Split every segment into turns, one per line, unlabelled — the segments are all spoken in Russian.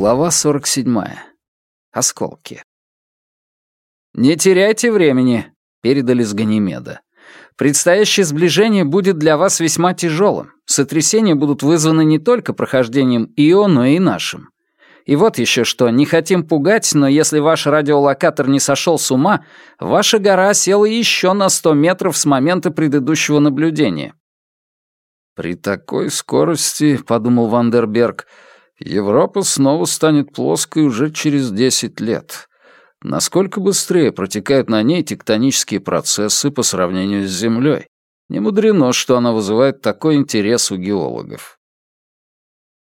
Глава 47. Осколки. «Не теряйте времени», — передали с Ганимеда. «Предстоящее сближение будет для вас весьма тяжелым. Сотрясения будут вызваны не только прохождением Ио, но и нашим. И вот еще что, не хотим пугать, но если ваш радиолокатор не сошел с ума, ваша гора села еще на 100 метров с момента предыдущего наблюдения.
«При такой скорости, — подумал Вандерберг, — Европа снова станет плоской уже через десять лет. Насколько быстрее протекают на ней тектонические процессы по сравнению с Землей? Не мудрено, что она вызывает такой интерес у геологов».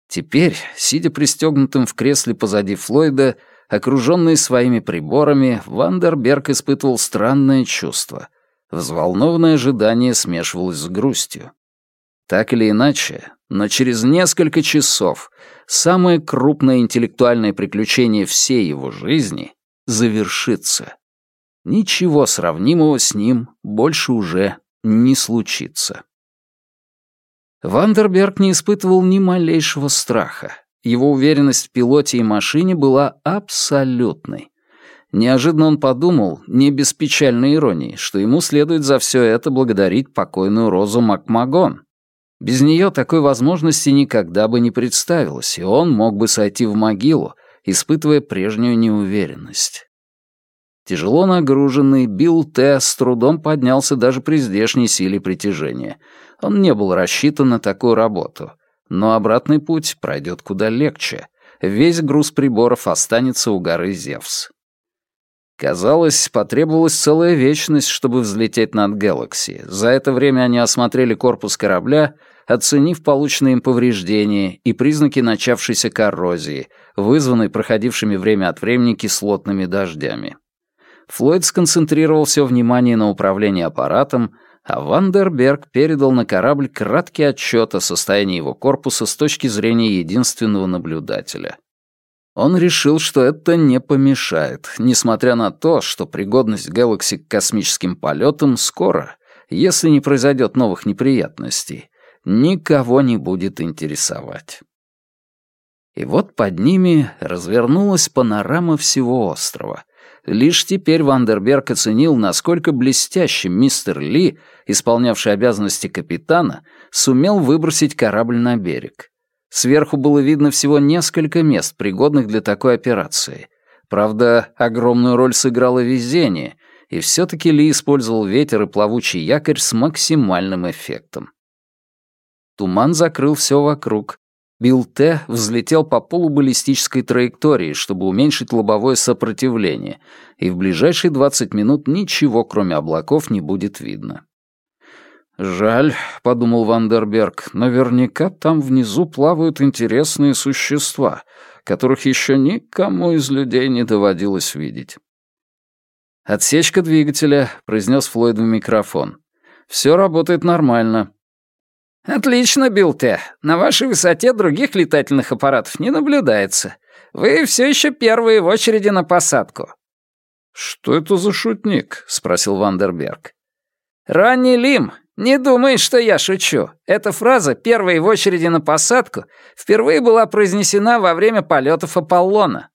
Теперь, сидя пристегнутым в кресле позади Флойда, окруженный своими приборами, Вандерберг испытывал странное чувство. Взволнованное ожидание смешивалось с грустью. Так или иначе, но через несколько часов самое крупное интеллектуальное приключение всей его жизни завершится. Ничего сравнимого с ним больше уже не случится. Вандерберг не испытывал ни малейшего страха. Его уверенность в пилоте и машине была абсолютной. Неожиданно он подумал, не без печальной иронии, что ему следует за все это благодарить покойную Розу Макмагон. Без нее такой возможности никогда бы не представилось, и он мог бы сойти в могилу, испытывая прежнюю неуверенность. Тяжело нагруженный Билл Т. с трудом поднялся даже при здешней силе притяжения. Он не был рассчитан на такую работу. Но обратный путь пройдет куда легче. Весь груз приборов останется у горы Зевс. Казалось, потребовалась целая вечность, чтобы взлететь над Гэлакси. За это время они осмотрели корпус корабля, оценив полученные им повреждения и признаки начавшейся коррозии, вызванной проходившими время от времени кислотными дождями. Флойд сконцентрировал все внимание на управлении аппаратом, а Вандерберг передал на корабль краткий отчет о состоянии его корпуса с точки зрения единственного наблюдателя — он решил, что это не помешает, несмотря на то, что пригодность Galaxy к космическим полетам скоро, если не произойдет новых неприятностей, никого не будет интересовать. И вот под ними развернулась панорама всего острова. Лишь теперь Вандерберг оценил, насколько блестящим мистер Ли, исполнявший обязанности капитана, сумел выбросить корабль на берег. Сверху было видно всего несколько мест, пригодных для такой операции. Правда, огромную роль сыграло везение, и все-таки Ли использовал ветер и плавучий якорь с максимальным эффектом. Туман закрыл все вокруг. Билл Т. взлетел по полубаллистической траектории, чтобы уменьшить лобовое сопротивление, и в ближайшие 20 минут ничего, кроме облаков, не будет видно. «Жаль», — подумал Вандерберг, — «наверняка там внизу плавают интересные существа, которых еще никому из людей не доводилось видеть». «Отсечка двигателя», — произнес Флойд в микрофон. «Все работает нормально».
«Отлично, Билте. На вашей высоте других летательных аппаратов не наблюдается. Вы все еще первые в очереди на посадку».
«Что это за шутник?» — спросил Вандерберг.
«Ранний Лим, «Не думай, что я шучу. Эта фраза, первой в очереди на посадку, впервые была произнесена во время полетов Аполлона».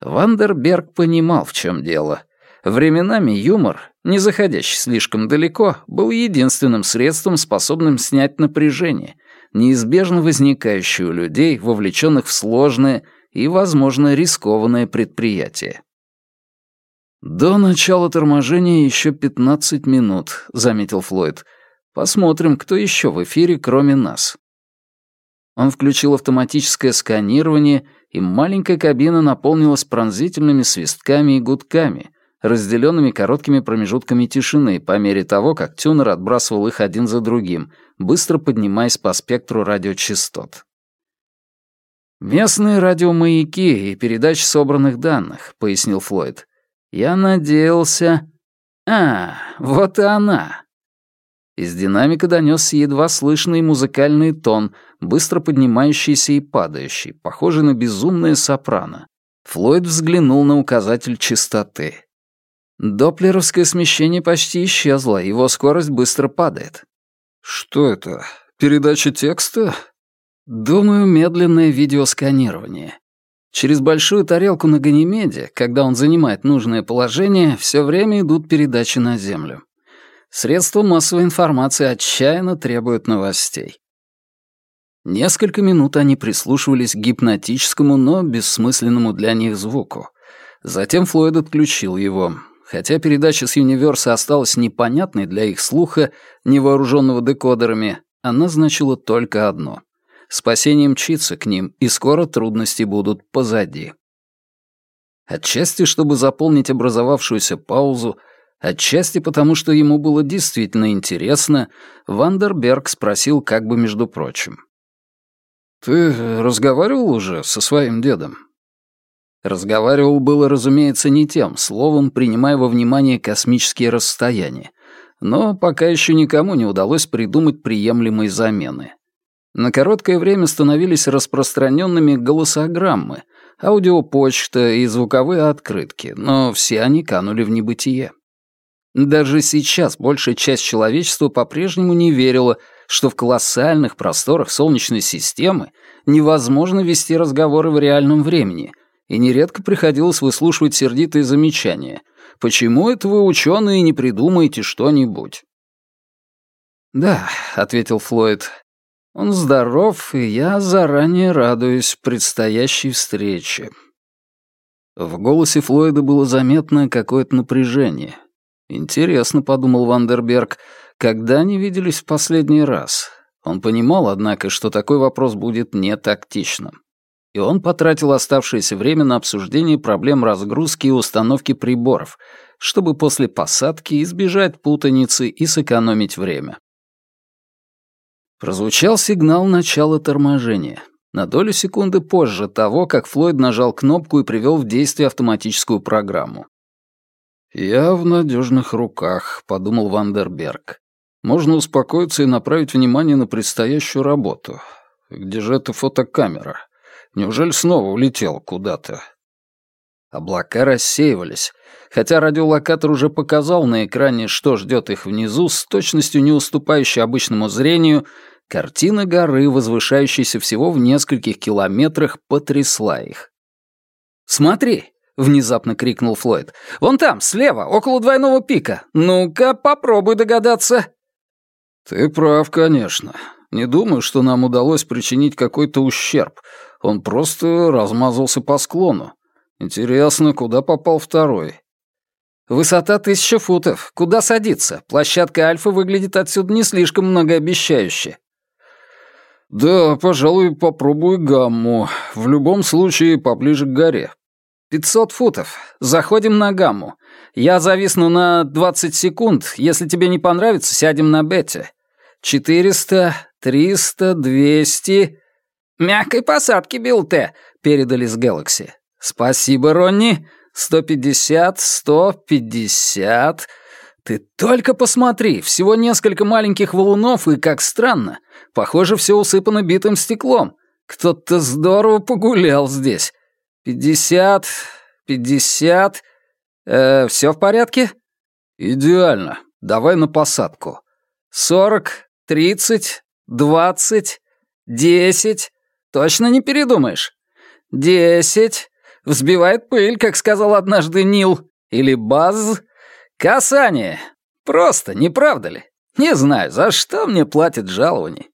Вандерберг понимал, в чем дело. Временами юмор, не заходящий слишком далеко, был единственным средством, способным снять напряжение, неизбежно возникающее у людей, вовлеченных в сложное и, возможно, рискованное предприятие. «До начала торможения еще пятнадцать минут», — заметил Флойд. «Посмотрим, кто еще в эфире, кроме нас». Он включил автоматическое сканирование, и маленькая кабина наполнилась пронзительными свистками и гудками, разделенными короткими промежутками тишины по мере того, как тюнер отбрасывал их один за другим, быстро поднимаясь по спектру радиочастот. «Местные радиомаяки и передачи собранных данных», — пояснил Флойд. Я надеялся... А, вот и она. Из динамика донесся едва слышный музыкальный тон, быстро поднимающийся и падающий, похожий на безумное сопрано. Флойд взглянул на указатель частоты. Доплеровское смещение почти исчезло, его скорость быстро падает.
«Что это? Передача текста?»
Думаю, медленное видеосканирование. Через большую тарелку на Ганимеде, когда он занимает нужное положение, все время идут передачи на Землю. Средства массовой информации отчаянно требуют новостей. Несколько минут они прислушивались к гипнотическому, но бессмысленному для них звуку. Затем Флойд отключил его. Хотя передача с Юниверса осталась непонятной для их слуха, невооруженного декодерами, она значила только одно. Спасение мчится к ним, и скоро трудности будут позади. Отчасти, чтобы заполнить образовавшуюся паузу, отчасти потому, что ему было действительно интересно, Вандерберг спросил как бы между прочим. «Ты разговаривал уже со своим дедом?» Разговаривал было, разумеется, не тем словом, принимая во внимание космические расстояния, но пока еще никому не удалось придумать приемлемой замены. На короткое время становились распространенными голосограммы, аудиопочта и звуковые открытки, но все они канули в небытие. Даже сейчас большая часть человечества по-прежнему не верила, что в колоссальных просторах Солнечной системы невозможно вести разговоры в реальном времени, и нередко приходилось выслушивать сердитые замечания. «Почему это вы, ученые, не придумаете что-нибудь?» «Да», — ответил Флойд, — «он здоров, и я заранее радуюсь предстоящей встрече». В голосе Флойда было заметно какое-то напряжение. «Интересно», — подумал Вандерберг, — «когда они виделись в последний раз?» Он понимал, однако, что такой вопрос будет не тактичным. И он потратил оставшееся время на обсуждение проблем разгрузки и установки приборов, чтобы после посадки избежать путаницы и сэкономить время. Прозвучал сигнал начала торможения. На долю секунды позже того, как Флойд нажал кнопку и привел в действие автоматическую программу. «Я в надежных руках», — подумал Вандерберг. «Можно успокоиться и направить внимание на предстоящую работу. Где же эта фотокамера? Неужели снова улетел куда-то?» Облака рассеивались. Хотя радиолокатор уже показал на экране, что ждет их внизу, с точностью не уступающей обычному зрению, картина горы, возвышающейся всего в нескольких километрах, потрясла их. «Смотри!» внезапно крикнул Флойд. «Вон там, слева, около двойного пика. Ну-ка, попробуй догадаться». «Ты прав, конечно. Не думаю, что нам удалось причинить какой-то ущерб. Он просто размазался по склону. Интересно, куда попал второй?» «Высота тысяча футов. Куда садиться? Площадка Альфа выглядит отсюда не слишком многообещающе». «Да, пожалуй, попробую гамму. В любом случае, поближе к горе. «Пятьсот футов. Заходим на гамму. Я зависну на двадцать секунд. Если тебе не понравится, сядем на бете. Четыреста, триста, двести...» «Мягкой посадки, Билте», — передали с Гэлакси. «Спасибо, Ронни. Сто пятьдесят, сто пятьдесят...» «Ты только посмотри, всего несколько маленьких валунов, и, как странно, похоже, все усыпано битым стеклом. Кто-то здорово погулял здесь. «Пятьдесят... пятьдесят... Э, все в порядке?» «Идеально. Давай на посадку. Сорок, тридцать, двадцать, десять. Точно не передумаешь? Десять. Взбивает пыль, как сказал однажды Нил. Или баз. Касание. Просто, не правда ли? Не знаю, за что мне платят жалование.